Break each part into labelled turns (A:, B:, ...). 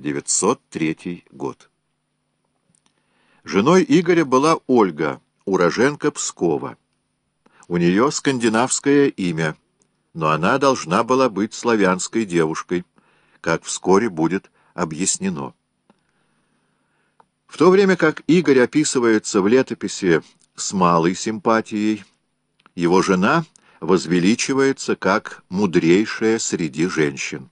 A: 903 год. Женой Игоря была Ольга, уроженка Пскова. У нее скандинавское имя, но она должна была быть славянской девушкой, как вскоре будет объяснено. В то время как Игорь описывается в летописи с малой симпатией, его жена возвеличивается как мудрейшая среди женщин.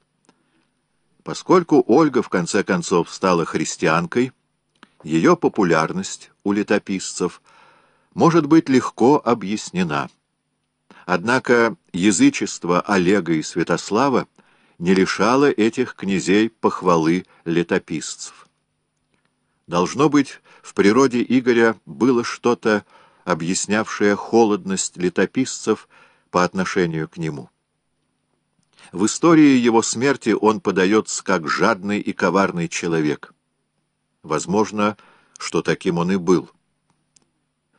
A: Поскольку Ольга в конце концов стала христианкой, ее популярность у летописцев может быть легко объяснена. Однако язычество Олега и Святослава не лишало этих князей похвалы летописцев. Должно быть, в природе Игоря было что-то, объяснявшее холодность летописцев по отношению к нему. В истории его смерти он подается как жадный и коварный человек. Возможно, что таким он и был.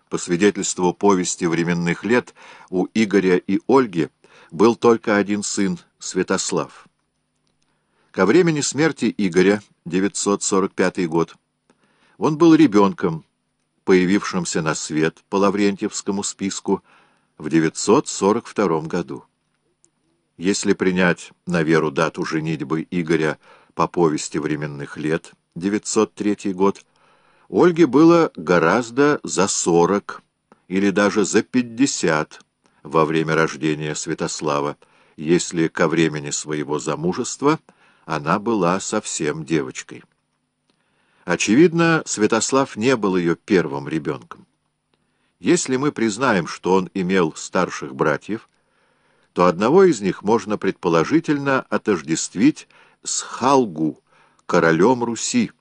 A: По свидетельству повести временных лет, у Игоря и Ольги был только один сын, Святослав. Ко времени смерти Игоря, 945 год, он был ребенком, появившимся на свет по Лаврентьевскому списку в 942 году. Если принять на веру дату женитьбы Игоря по повести временных лет, 903 год, Ольге было гораздо за 40 или даже за 50 во время рождения Святослава, если ко времени своего замужества она была совсем девочкой. Очевидно, Святослав не был ее первым ребенком. Если мы признаем, что он имел старших братьев, то одного из них можно предположительно отождествить с Халгу, королем Руси,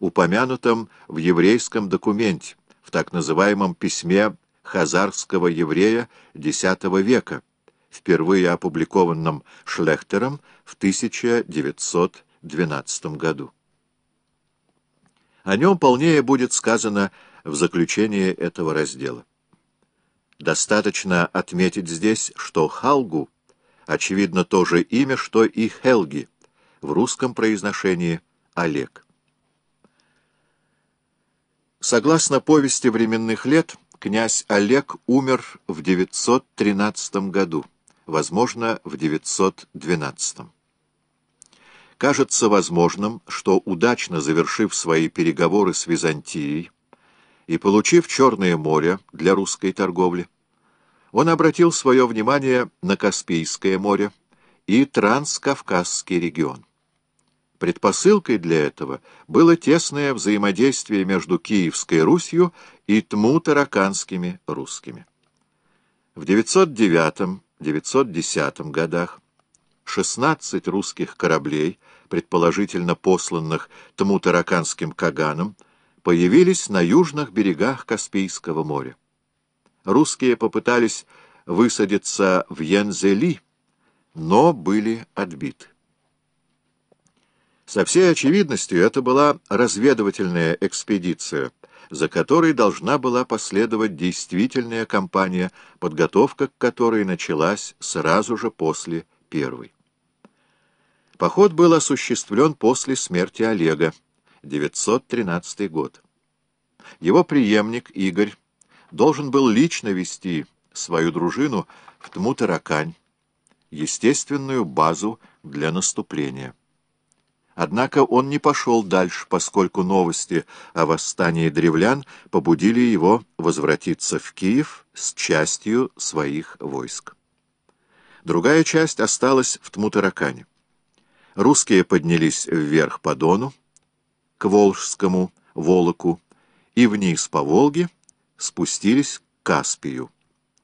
A: упомянутым в еврейском документе, в так называемом письме хазарского еврея X века, впервые опубликованном Шлехтером в 1912 году. О нем полнее будет сказано в заключении этого раздела. Достаточно отметить здесь, что Халгу, очевидно, то же имя, что и Хелги, в русском произношении Олег. Согласно повести временных лет, князь Олег умер в 913 году, возможно, в 912 кажется возможным, что, удачно завершив свои переговоры с Византией и получив Черное море для русской торговли, он обратил свое внимание на Каспийское море и Транскавказский регион. Предпосылкой для этого было тесное взаимодействие между Киевской Русью и Тму-Тараканскими русскими. В 909-910 годах 16 русских кораблей, предположительно посланных Тмутараканским Каганом, появились на южных берегах Каспийского моря. Русские попытались высадиться в Янзели, но были отбиты. Со всей очевидностью это была разведывательная экспедиция, за которой должна была последовать действительная кампания, подготовка к которой началась сразу же после первой. Поход был осуществлен после смерти Олега, 913 год. Его преемник Игорь должен был лично вести свою дружину в Тмутаракань, естественную базу для наступления. Однако он не пошел дальше, поскольку новости о восстании древлян побудили его возвратиться в Киев с частью своих войск. Другая часть осталась в Тмутаракане. Русские поднялись вверх по Дону, к Волжскому Волоку, и вниз по Волге спустились к Каспию.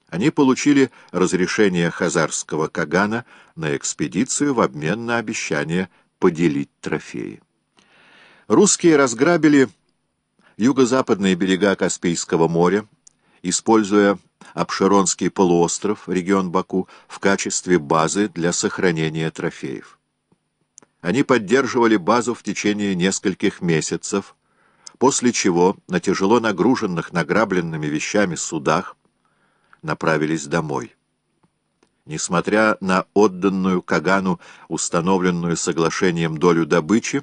A: Они получили разрешение хазарского Кагана на экспедицию в обмен на обещание поделить трофеи. Русские разграбили юго-западные берега Каспийского моря, используя Абшеронский полуостров, регион Баку, в качестве базы для сохранения трофеев. Они поддерживали базу в течение нескольких месяцев, после чего на тяжело нагруженных награбленными вещами судах направились домой. Несмотря на отданную Кагану, установленную соглашением долю добычи,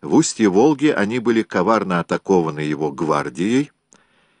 A: В устье Волги они были коварно атакованы его гвардией,